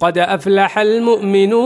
قد أفلح المؤمنون.